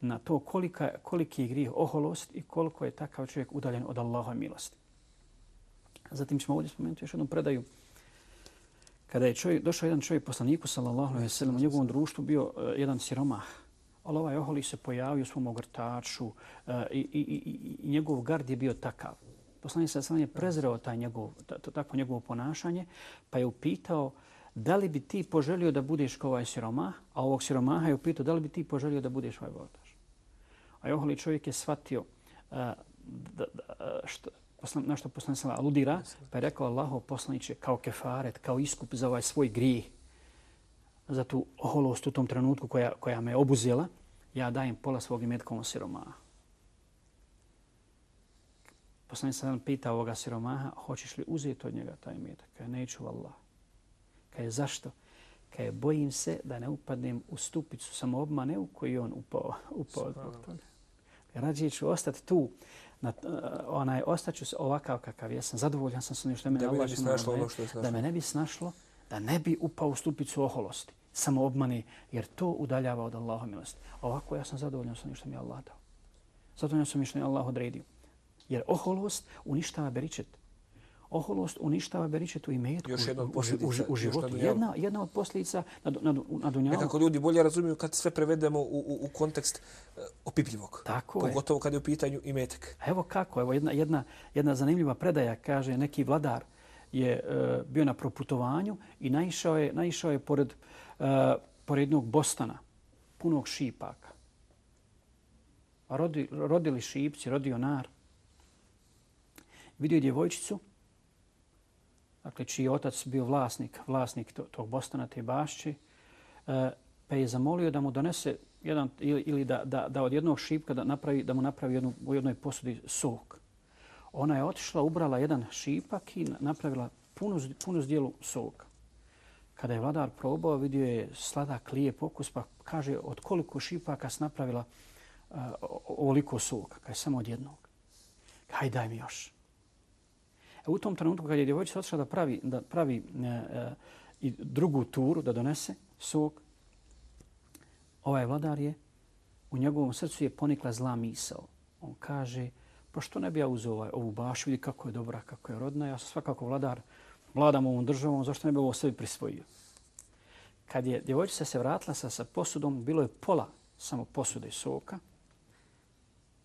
na to kolika, koliki je grijeh oholost i koliko je takav čovjek udaljen od Allaha milosti. Zatim ćemo ovdje spomenuti još jednu predaju. Kada je čovjek, došao jedan čovjek poslaniku, sallallahu alaihi sallam, u njegovom društvu bio uh, jedan siromah. Ali ovaj oholi se pojavio u svom ogrtaču uh, i, i, i, i njegov gard je bio takav. Poslanik sa sallam je prezreo taj njegov, to, tako njegovo ponašanje, pa je upitao da li bi ti poželio da budeš kao ovaj siromah, a ovog siromaha je upitao da li bi ti poželio da budeš ovaj bogataš. A oholi čovjek je shvatio uh, da, da, što, poslan, na što poslanik sallam aludira, pa je rekao Allaho poslaniće kao kefaret, kao iskup za ovaj svoj grijeh, za tu oholost u tom trenutku koja, koja me obuzela, ja dajem pola svog imetka ovom siromaha. Poslanik sallam pita ovoga siromaha, hoćeš li uzeti od njega taj imetak? Kaj neću, Allah. Kaj zašto? Kaj bojim se da ne upadnem u stupicu samoobmane u koji on upao, upao zbog toga. Rađe ću ostati tu na, uh, onaj, ostaću ovakav kakav jesam, zadovoljan sam sa onim što me da Allah ne snašlo ono što je snašlo. Da me ne bi snašlo, da ne bi upao u stupicu oholosti, samo obmani, jer to udaljava od Allaha milosti. Ovako ja sam zadovoljan sa onim što mi Allah dao. Zadovoljan sam što mi Allah odredio. Jer oholost uništava beričet oholost uništava beričetu i metku još jedna od u, u, u životu. Jedna, jedna od posljedica na, na, na dunjalu. Nekako ljudi bolje razumiju kad sve prevedemo u, u, u kontekst uh, opipljivog. Tako Pogotovo je. Pogotovo kad je u pitanju i metek. Evo kako, evo jedna, jedna, jedna zanimljiva predaja kaže neki vladar je uh, bio na proputovanju i naišao je, naišao je pored, uh, pored jednog bostana punog šipaka. Rodi, rodili šipci, rodio nar. Vidio je djevojčicu dakle, čiji otac bio vlasnik, vlasnik tog Bostana, te bašće, e, pa je zamolio da mu donese jedan, ili, ili da, da, da od jednog šipka da, napravi, da mu napravi jednu, u jednoj posudi sok. Ona je otišla, ubrala jedan šipak i napravila punu, punu zdjelu soka. Kada je vladar probao, vidio je sladak, lijep okus, pa kaže od koliko šipaka se napravila uh, ovoliko soka. Kaže, samo od jednog. Hajde, daj mi još. E, u tom trenutku kad je djevojčica otišla da pravi, da pravi e, e, i drugu turu, da donese sok, ovaj vladar je, u njegovom srcu je ponikla zla misao. On kaže, pa što ne bi ja uzeo ovaj, ovu bašu, vidi kako je dobra, kako je rodna, ja sam svakako vladar, vladam ovom državom, zašto ne bi ovo sebi prisvojio? Kad je djevojčica se vratila sa, sa posudom, bilo je pola samo posude soka,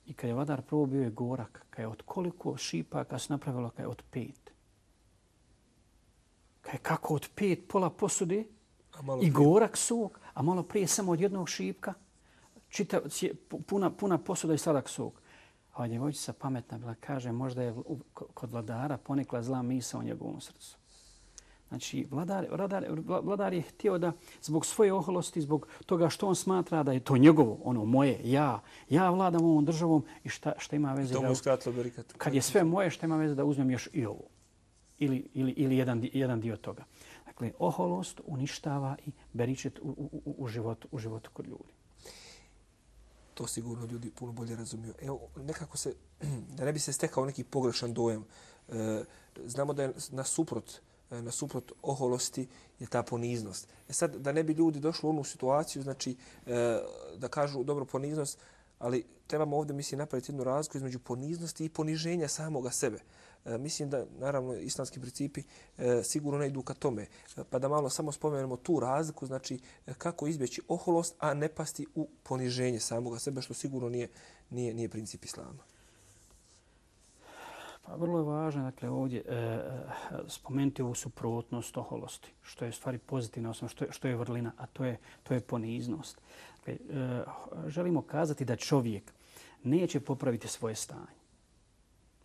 I kad je vladar prvo bio je gorak, kad je od koliko šipaka se napravilo, kad je od pet. Kad je kako od pet pola posude i gorak sok, a malo prije samo od jednog šipka, čita, puna, puna posuda i sladak sok. A djevojčica pametna bila, kaže, možda je kod vladara ponikla zla misa u njegovom srcu. Znači, vladar, vladar, vladar je htio da zbog svoje oholosti, zbog toga što on smatra da je to njegovo, ono moje, ja, ja vladam ovom državom i šta, šta ima veze da... Skratilo, kad je sve moje, šta ima veze da uzmem još i ovo? Ili, ili, ili jedan, jedan dio toga. Dakle, oholost uništava i beričet u, u, u, životu, u životu kod ljudi. To sigurno ljudi puno bolje razumiju. Evo, nekako se, da ne bi se stekao neki pogrešan dojem, e, znamo da je na E, nasuprot na suprot oholosti je ta poniznost. E sad, da ne bi ljudi došli u onu situaciju, znači, e, da kažu dobro poniznost, ali trebamo ovdje, mislim, napraviti jednu razliku između poniznosti i poniženja samoga sebe. E, mislim da, naravno, islamski principi e, sigurno ne idu ka tome. Pa da malo samo spomenemo tu razliku, znači, kako izbjeći oholost, a ne pasti u poniženje samoga sebe, što sigurno nije, nije, nije princip islama. Pa vrlo je važno dakle, ovdje e, e, spomenuti ovu suprotnost oholosti, što je stvari pozitivna, osnovno, što, je, što je vrlina, a to je, to je poniznost. Dakle, e, želimo kazati da čovjek neće popraviti svoje stanje,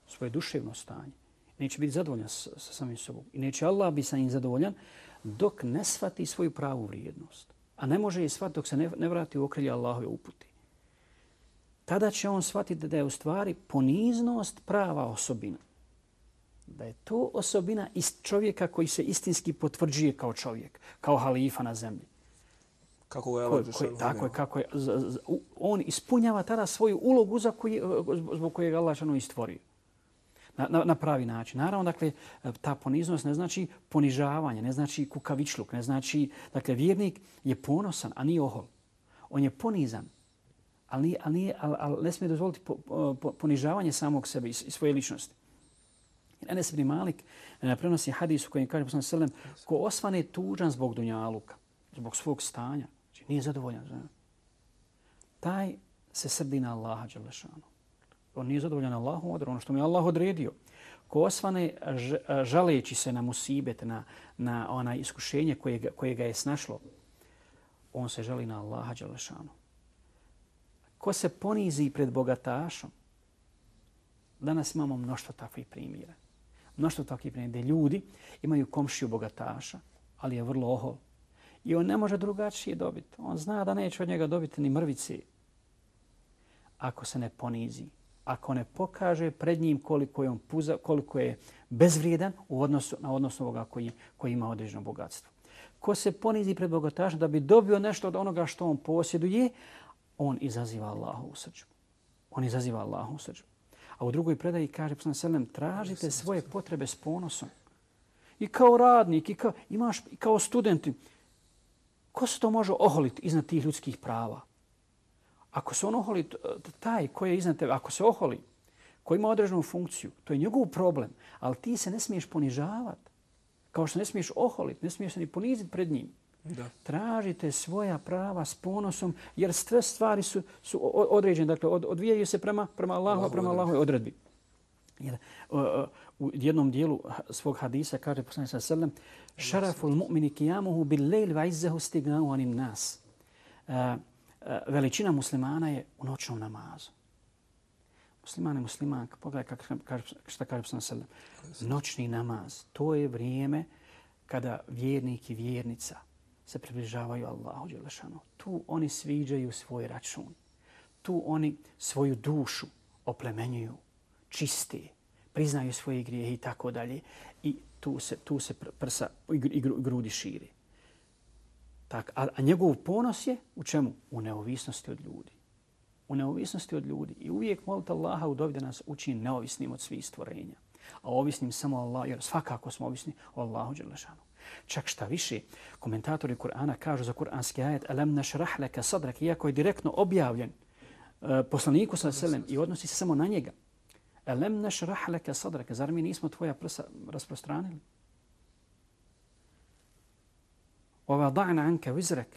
svoje duševno stanje, neće biti zadovoljan sa, sa samim sobom i neće Allah biti sa njim zadovoljan dok ne shvati svoju pravu vrijednost. A ne može je shvatiti dok se ne, ne vrati u okrilje Allahove uputi tada će on shvatiti da je u stvari poniznost prava osobina. da je to osobina iz čovjeka koji se istinski potvrđuje kao čovjek, kao halifa na zemlji. Kako je koji, koji, tako je, kako je. Z, z, on ispunjava tada svoju ulogu za koji, zbog koje je Allah šanu istvorio. Na, na, na pravi način. Naravno, dakle, ta poniznost ne znači ponižavanje, ne znači kukavičluk, ne znači... Dakle, vjernik je ponosan, a nije ohol. On je ponizan, ali, ali, nije, ali, ali ne smije dozvoliti po, po, ponižavanje samog sebe i svoje ličnosti. Enes ibn Malik ne prenosi hadis u kojem kaže poslanik sallam ko osvane tužan zbog dunjaluka, zbog svog stanja, znači nije zadovoljan, znači, taj se srdi na Allaha Đelešanu. On nije zadovoljan na Allahu ono što mu je Allah odredio. Ko osvane e, žaleći se na musibet, na, na ona iskušenje koje, koje ga je snašlo, on se žali na Allaha Đelešanu Ko se ponizi pred bogatašom, danas imamo mnoštvo takvih primjera mnoštvo takvih primjera gdje ljudi imaju komšiju bogataša, ali je vrlo ohol. I on ne može drugačije dobiti. On zna da neće od njega dobiti ni mrvice. Ako se ne ponizi, ako ne pokaže pred njim koliko je on puza, koliko je bezvrijedan u odnosu na odnosu ovoga koji, koji ima određeno bogatstvo. Ko se ponizi pred bogatašom da bi dobio nešto od onoga što on posjeduje, on izaziva Allahu u srđbu. On izaziva Allahu u srđbu. A u drugoj predaji kaže poslanik selem tražite svoje potrebe s ponosom. I kao radnik, i kao, imaš, i kao studenti. Ko se to može oholiti iznad tih ljudskih prava? Ako se on oholi, taj koji je iznad tebe, ako se oholi, koji ima određenu funkciju, to je njegov problem. Ali ti se ne smiješ ponižavati. Kao što ne smiješ oholiti, ne smiješ se ni poniziti pred njim. Da. Tražite svoja prava s ponosom, jer sve stvari su, su određene. Dakle, od, odvijaju se prema, prema Allahu, Allah prema Allahu odredbi. Jer, uh, u jednom dijelu svog hadisa kaže poslanik sa sallam šaraful mu'mini kijamuhu bil lejl va izzahu stignahu anim nas. Uh, uh, veličina muslimana je u noćnom namazu. Musliman je musliman, pogledaj kako kaže, šta kaže poslanik sa sallam. Noćni namaz, to je vrijeme kada vjernik i vjernica se približavaju Allahu Đelešanu. Tu oni sviđaju svoj račun. Tu oni svoju dušu oplemenjuju, čiste, priznaju svoje grijehe i tako dalje. I tu se, tu se prsa i grudi širi. Tak, a, a njegov ponos je u čemu? U neovisnosti od ljudi. U neovisnosti od ljudi. I uvijek molite Allaha u da nas učini neovisnim od svih stvorenja. A ovisnim samo Allah, jer svakako smo ovisni o Allahu Đelešanu. Čak šta više, komentatori Kur'ana kažu za kur'anski ajet Alam našrah laka sadrak, iako je direktno objavljen uh, poslaniku sa selem i odnosi se samo na njega. Alam našrah laka sadrak, zar mi nismo tvoja prsa rasprostranili? Ova da'na anka vizrak,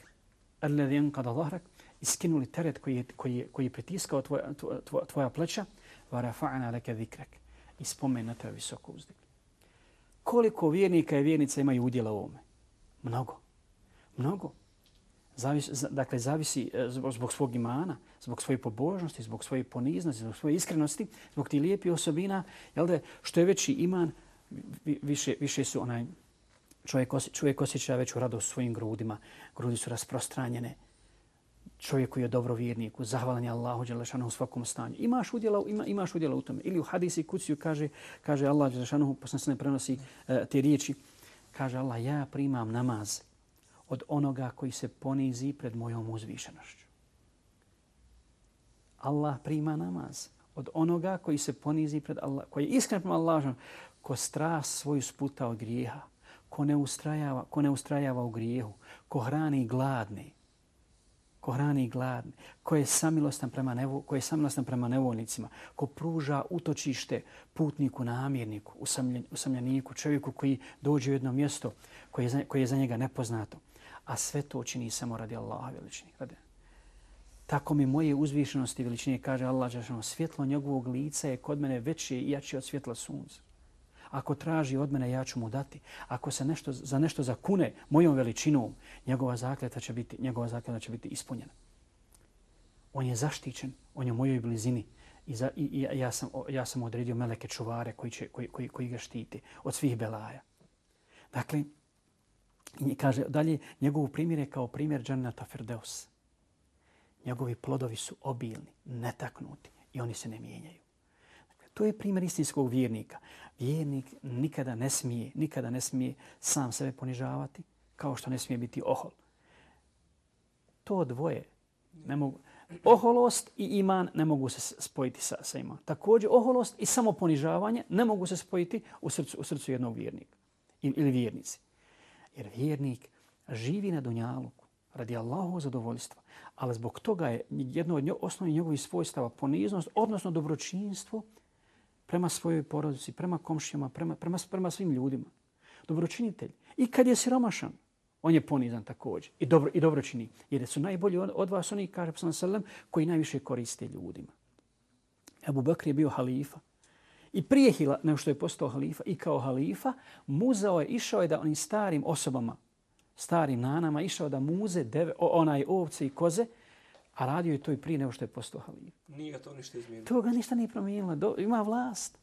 alladhi anqada dhahrak, iskinuli teret koji je, koji je, koji je pritiskao tvoja, tvoja, tvoja pleća, va rafa'na laka dhikrak, i visoko uzdik koliko vjernika i vjernica imaju udjela u ovome? Mnogo. Mnogo. Zavisi, dakle, zavisi e, zbog, zbog svog imana, zbog svoje pobožnosti, zbog svoje poniznosti, zbog svoje iskrenosti, zbog ti lijepih osobina. Jel da, što je veći iman, više, više su onaj čovjek, čovjek osjeća veću radost svojim grudima. Grudi su rasprostranjene čovjek koji je dobro vjernik, zahvalan je Allahu Đelešanu u svakom stanju. Imaš udjela, ima, imaš udjela u tome. Ili u hadisi kuciju kaže, kaže Allah Đelešanu, posle se ne prenosi uh, te riječi, kaže Allah, ja primam namaz od onoga koji se ponizi pred mojom uzvišenošću. Allah prima namaz od onoga koji se ponizi pred Allah, koji je iskren prema Allahom, ko strast svoju sputa od grijeha, ko ne ustrajava, ko ne ustrajava u grijehu, ko hrani gladni, ko hrani gladne, ko je samilostan prema, nevo, ko je samilostan prema nevoljnicima, ko pruža utočište putniku, namirniku, usamljen, usamljeniku, čovjeku koji dođe u jedno mjesto koje je, za, koje je za njega nepoznato. A sve to čini samo radi Allaha veličini. Radi. Tako mi moje uzvišenosti veličine kaže Allah, svjetlo njegovog lica je kod mene veće i jače od svjetla sunca. Ako traži od mene, ja ću mu dati. Ako se nešto, za nešto zakune mojom veličinom, njegova zakljeta će biti, njegova zakljeta će biti ispunjena. On je zaštićen, on je u mojoj blizini. I, za, i, i ja, sam, ja sam odredio meleke čuvare koji, će, koji, koji, koji ga štiti od svih belaja. Dakle, kaže dalje, njegov primjer je kao primjer Džannata Firdeus. Njegovi plodovi su obilni, netaknuti i oni se ne mijenjaju To je primjer istinskog vjernika. Vjernik nikada ne smije, nikada ne smije sam sebe ponižavati, kao što ne smije biti ohol. To dvoje ne mogu, oholost i iman ne mogu se spojiti sa, sa iman. Također, oholost i samoponižavanje ne mogu se spojiti u srcu, u srcu jednog vjernika ili vjernici. Jer vjernik živi na dunjaluku radi Allahovog zadovoljstva, ali zbog toga je jedno od osnovnih njegovih svojstava poniznost, odnosno dobročinstvo prema svojoj porodici, prema komšijama, prema, prema, prema svim ljudima. Dobročinitelj. I kad je siromašan, on je ponizan također i dobro i dobro čini. Jer su najbolji od, od vas oni, kaže Psalm Salam, koji najviše koriste ljudima. Abu Bakr je bio halifa. I prije hila, nego što je postao halifa, i kao halifa, muzao je, išao je da onim starim osobama, starim nanama, išao da muze deve, onaj ovce i koze, a radio je to i prije nego što je postao halifa. Nije ga to ništa izmijenilo. To ga ništa nije promijenilo. Do, ima vlast.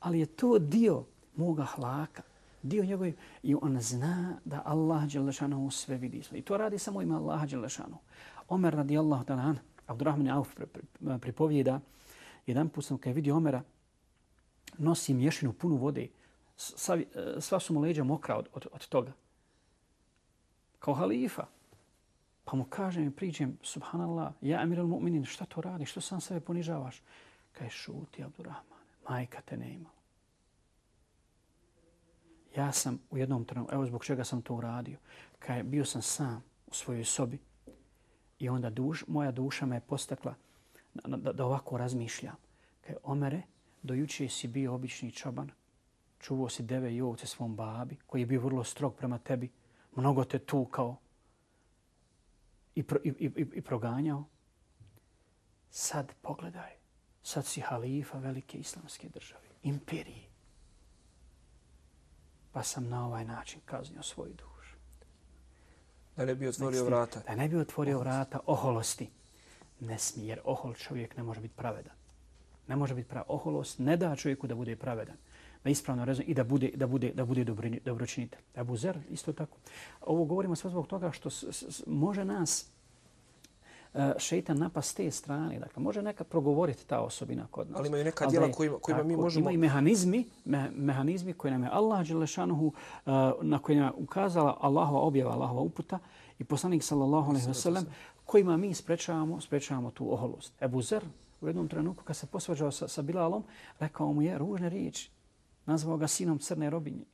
Ali je to dio moga hlaka dio njegov i on zna da Allah dželešanu sve vidi. I to radi samo ima Allah dželešanu. Omer radijallahu ta'ala an, Abdurrahman Auf pripovijeda, jedan put sam kad vidio Omera, nosi mješinu punu vode, sva, sva su mu leđa mokra od, od, od toga. Kao halifa. Pa mu kažem i priđem, subhanallah, ja emir al-mu'minin, šta to radi, što sam sebe ponižavaš? Kaj šuti, Abdurrahman, majka te ne imala. Ja sam u jednom trenutku, evo zbog čega sam to uradio, kaj bio sam sam u svojoj sobi i onda duš, moja duša me je postakla da, da, da ovako razmišljam. Kaj Omere, dojuče si bio obični čoban, čuvao si deve i ovce svom babi, koji je bio vrlo strog prema tebi, mnogo te tukao i, pro, i, i, i proganjao. Sad pogledaj, sad si halifa velike islamske države, imperije pa sam na ovaj način kaznio svoju dušu. Da ne bi otvorio vrata. Da ne bi otvorio vrata oholosti. Ne smije, jer ohol čovjek ne može biti pravedan. Ne može biti pravedan. Oholost ne da čovjeku da bude pravedan. Da ispravno razum i da bude, da bude, da bude dobročinitelj. Abu Zer isto tako. Ovo govorimo sve zbog toga što s, s, može nas E, šeitan napast s te strane. Dakle, može neka progovoriti ta osobina kod nas. Ali imaju neka djela kojima, kojima mi možemo... Ima i mehanizmi, me, mehanizmi koje nam je Allah Đelešanuhu, uh, na koje nam je ukazala Allahova objava, Allahova uputa i poslanik sallallahu alaihi wa sallam, kojima mi sprečavamo, sprečavamo tu oholost. Ebu Zer u jednom trenutku kad se posvađao sa, sa Bilalom, rekao mu je ružne riječi. Nazvao ga sinom crne robinje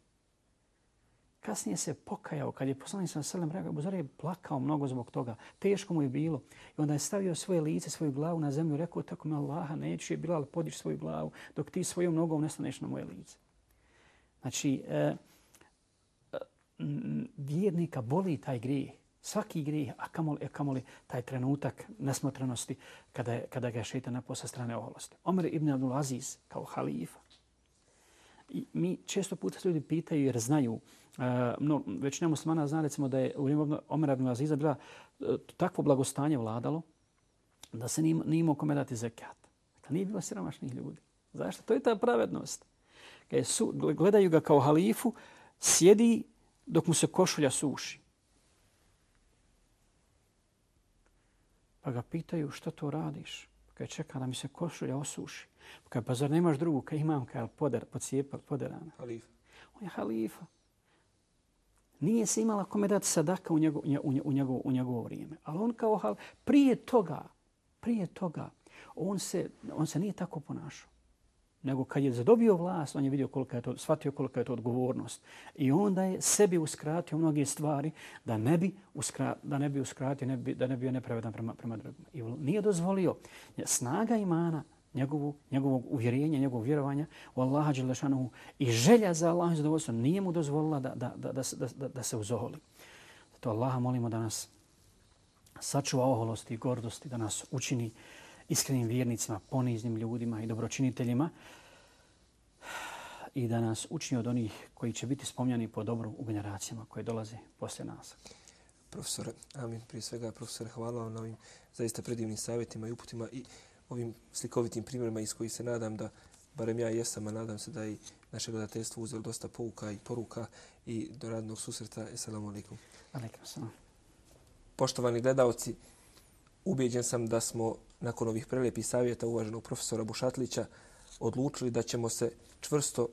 kasnije se pokajao kad je poslanik sa selem rekao Abu Zar je plakao mnogo zbog toga. Teško mu je bilo. I onda je stavio svoje lice, svoju glavu na zemlju i rekao tako me Allaha neću je bila, ali podiš svoju glavu dok ti svojom nogom ne staneš na moje lice. Znači, e, e, vjernika boli taj grijeh. Svaki grijeh, a kamoli, a kamoli taj trenutak nesmotrenosti kada, je, kada ga je šeitan napao sa strane oholosti. Omer ibn Abdul Aziz kao halifa. I mi često puta ljudi pitaju jer znaju Uh, no, većina muslimana zna recimo da je u vrijeme Omer ibn Aziza bila uh, takvo blagostanje vladalo da se nije, nije imao kome dati zekat. Dakle, nije bilo siromašnih ljudi. Zašto? To je ta pravednost. Kad su, gledaju ga kao halifu, sjedi dok mu se košulja suši. Pa ga pitaju što to radiš? Kad čeka da mi se košulja osuši. Kad pa zar nemaš drugu? Kad imam kao poder, pocijepal, poderana. Halif. On je halifa nije se imala kome dati sadaka u njegovo, u njegovo, u njegovo, u njegovo vrijeme. Ali on kao hal, prije toga, prije toga, on se, on se nije tako ponašao. Nego kad je zadobio vlast, on je vidio koliko je to, shvatio koliko je to odgovornost. I onda je sebi uskratio mnoge stvari da ne bi, uskra, da ne bi uskratio, ne bi, da ne bi bio nepravedan prema, prema drugima. I nije dozvolio. Snaga imana, njegovu, njegovog uvjerenja, njegovog vjerovanja u Allaha Đelešanohu i želja za Allahom zadovoljstvo nije mu dozvolila da, da, da, da, da, da se uzoholi. Zato Allaha molimo da nas sačuva oholosti i gordosti, da nas učini iskrenim vjernicima, poniznim ljudima i dobročiniteljima i da nas učini od onih koji će biti spomljani po dobru u generacijama koje dolaze poslije nas. Profesor, amin. Prije svega, profesor, hvala vam na ovim zaista predivnim savjetima i uputima i ovim slikovitim primjerima iz kojih se nadam da, barem ja jesam, a nadam se da i naše gledateljstvo uzelo dosta pouka i poruka i do radnog susreta. Assalamu alaikum. Alaikum salam. Poštovani gledalci, ubeđen sam da smo nakon ovih prelepih savjeta uvaženog profesora Bušatlića odlučili da ćemo se čvrsto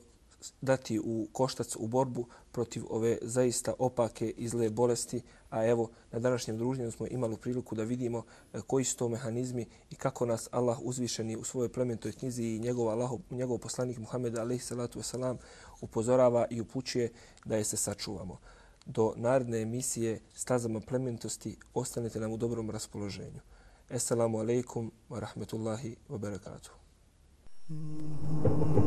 dati u koštac u borbu protiv ove zaista opake i zle bolesti, a evo na današnjem druženju smo imali priliku da vidimo e, koji su to mehanizmi i kako nas Allah uzvišeni u svojoj plementoj knjizi i njegov, Allah, njegov poslanik Muhammed alaihi salatu wasalam upozorava i upućuje da je se sačuvamo. Do naredne emisije Stazama plemenitosti ostanete nam u dobrom raspoloženju. Assalamu alaikum wa rahmetullahi wa barakatuh. Mm -hmm.